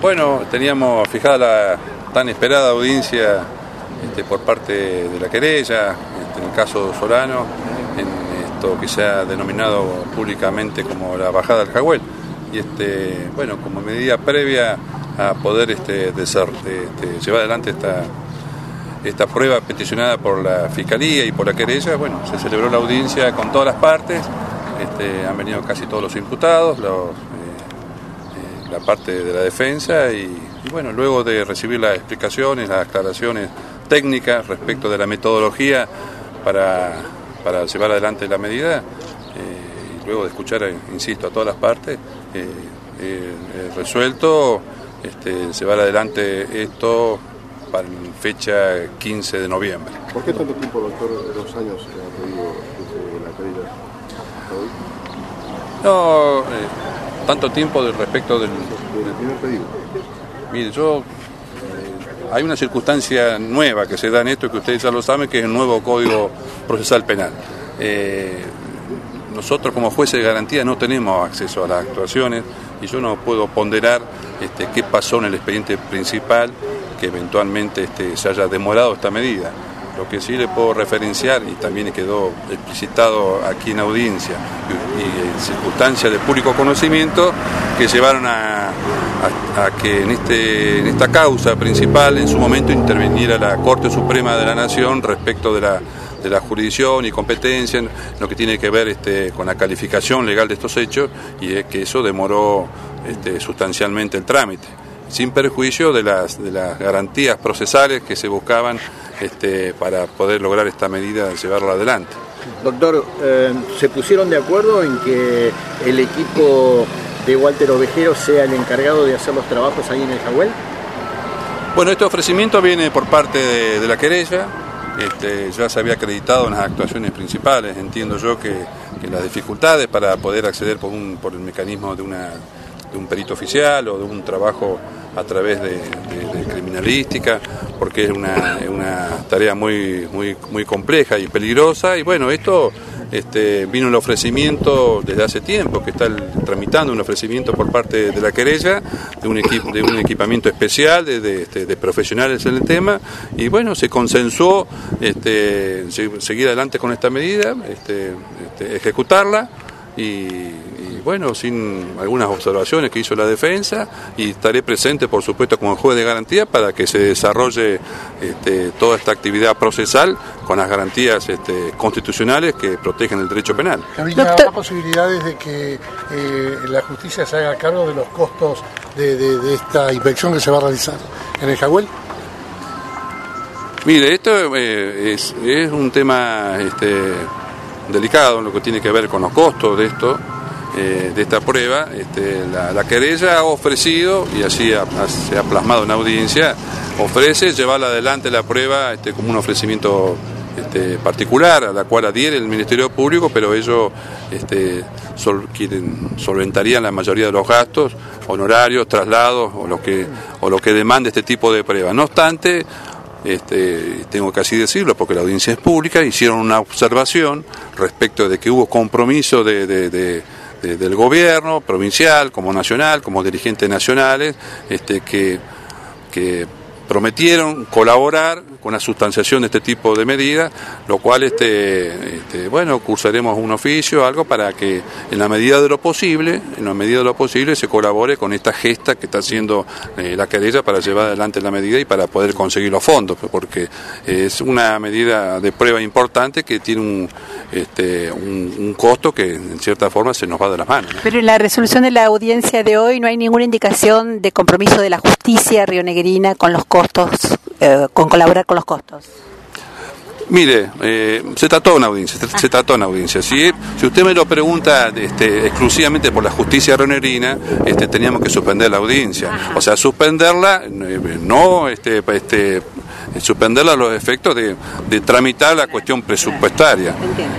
bueno, teníamos fijada la tan esperada audiencia este, por parte de la querella, este, en el caso Solano, en esto que se ha denominado públicamente como la bajada del Jagüel. Y este, bueno, como medida previa a poder este, llevar adelante esta, esta prueba peticionada por la Fiscalía y por la querella, bueno, se celebró la audiencia con todas las partes, este, han venido casi todos los imputados, los, la parte de la defensa y, bueno, luego de recibir las explicaciones, las aclaraciones técnicas respecto de la metodología para, para llevar adelante la medida, eh, y luego de escuchar, insisto, a todas las partes, resuelto este, llevar adelante esto para fecha 15 de noviembre. ¿Por qué tanto tiempo, doctor, dos años ha pedido la querella No, eh, tanto tiempo del respecto del, primer pedido. Mire, yo eh, hay una circunstancia nueva que se da en esto que ustedes ya lo saben, que es el nuevo Código Procesal Penal. Eh, nosotros como jueces de garantía no tenemos acceso a las actuaciones y yo no puedo ponderar este, qué pasó en el expediente principal que eventualmente este, se haya demorado esta medida. Lo que sí le puedo referenciar, y también quedó explicitado aquí en audiencia, y, en circunstancias de público conocimiento, que llevaron a, que en, este, en esta causa principal en su momento interviniera la Corte Suprema de la Nación respecto de la de la jurisdicción y competencia, lo que tiene que ver este, con la calificación legal de estos hechos, y es que eso demoró este, sustancialmente el trámite, sin perjuicio de las, de las garantías procesales que se buscaban este, para poder lograr esta medida, llevarla adelante. Doctor, eh, ¿se pusieron de acuerdo en que el equipo de Walter Ovejero sea el encargado de hacer los trabajos ahí en el Jahuel? Bueno, este ofrecimiento viene por parte de la querella, este, ya se había acreditado en las actuaciones principales. Entiendo yo que, las dificultades para poder acceder por, un, por el mecanismo de, una, de un perito oficial o de un trabajo a través de, criminalística, porque es una, tarea muy, muy, muy compleja y peligrosa. Y bueno, esto este, vino el ofrecimiento desde hace tiempo, que está tramitando un ofrecimiento por parte de la querella, de un, equipo, de un equipamiento especial, de, este, profesionales en el tema, y bueno, se consensuó este, seguir adelante con esta medida, ejecutarla y bueno, sin algunas observaciones que hizo la defensa y estaré presente, por supuesto, como juez de garantía para que se desarrolle este, toda esta actividad procesal con las garantías este, constitucionales que protegen el derecho penal. ¿Habrá posibilidades de que eh, la justicia se haga cargo de los costos de, esta inspección que se va a realizar en el Jaguel? Mire, esto eh, es, es, un tema este, delicado en lo que tiene que ver con los costos de esto. Eh, de esta prueba, este, la, querella ha ofrecido, y así se ha plasmado en audiencia, ofrece llevar adelante la prueba este, como un ofrecimiento este, particular a la cual adhiere el Ministerio Público, pero ellos este, solventarían la mayoría de los gastos, honorarios, traslados o lo que, o lo que demande este tipo de prueba. No obstante, tengo que así decirlo porque la audiencia es pública, hicieron una observación respecto de que hubo compromiso de del gobierno provincial, como nacional, como dirigentes nacionales, este, que, que prometieron colaborar la sustanciación de este tipo de medidas, lo cual, este, este, bueno, cursaremos un oficio, algo para que en la medida de lo posible, en la medida de lo posible, se colabore con esta gesta que está haciendo eh, la querella para llevar adelante la medida y para poder conseguir los fondos, porque es una medida de prueba importante que tiene un, este, un, costo que en cierta forma se nos va de las manos. Pero en la resolución de la audiencia de hoy no hay ninguna indicación de compromiso de la justicia rionegrina con los costos, eh, con colaborar con los costos. Mire, eh, se trató una audiencia, se, trató una audiencia. Si, si usted me lo pregunta este, exclusivamente por la justicia rionegrina, este, teníamos que suspender la audiencia. O sea, suspenderla, eh, no este, este, suspenderla a los efectos de, tramitar la cuestión presupuestaria.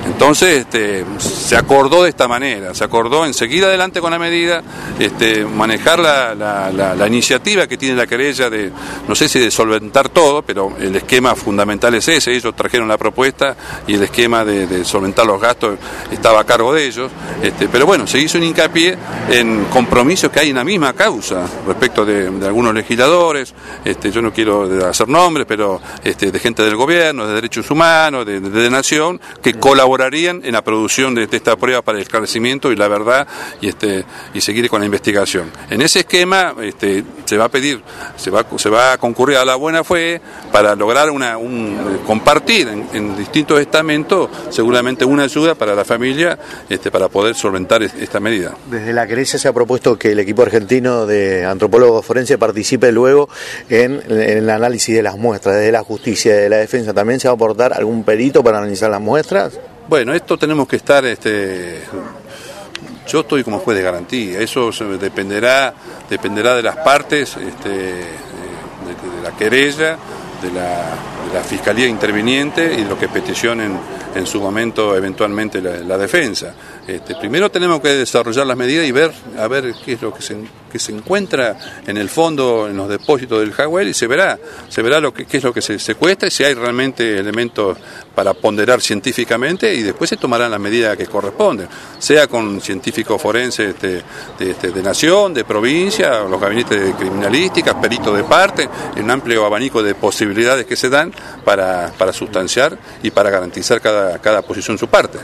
Entonces este, se acordó de esta manera, se acordó en seguir adelante con la medida, este, manejar la, la, iniciativa que tiene la querella de, no sé si de solventar todo, pero el esquema fundamental es ese, ellos trajeron la propuesta y el esquema de, solventar los gastos estaba a cargo de ellos, este, pero bueno, se hizo un hincapié en compromisos que hay en la misma causa respecto de, algunos legisladores, este, yo no quiero hacer nombres, pero este, de gente del gobierno, de derechos humanos, de, de, nación, que colaborarían en la producción de, esta prueba para el esclarecimiento y la verdad y, este, y seguir con la investigación. En ese esquema este, se va a pedir, se va, se va a concurrir a la buena fe para lograr una, un, compartir en, distintos estamentos seguramente una ayuda para la familia este, para poder solventar esta medida. Desde la querella se ha propuesto que el equipo argentino de antropólogos forenses participe luego en, el análisis de las muestras, desde la justicia, de la defensa. ¿También se va a aportar algún perito para analizar las muestras? Bueno, esto tenemos que estar, este, yo estoy como juez de garantía, eso dependerá, dependerá de las partes, este, de, la querella, de la, Fiscalía interviniente y de lo que peticionen en su momento eventualmente la, defensa. Este, primero tenemos que desarrollar las medidas y ver a ver qué es lo que se, que se encuentra en el fondo, en los depósitos del Jagüel y se verá, se verá lo que, qué es lo que se secuestra y si hay realmente elementos para ponderar científicamente y después se tomarán las medidas que corresponden, sea con científicos forenses de, de, de, nación, de provincia, los gabinetes de criminalística, peritos de parte, un amplio abanico de posibilidades que se dan para, para sustanciar y para garantizar cada, cada posición su parte.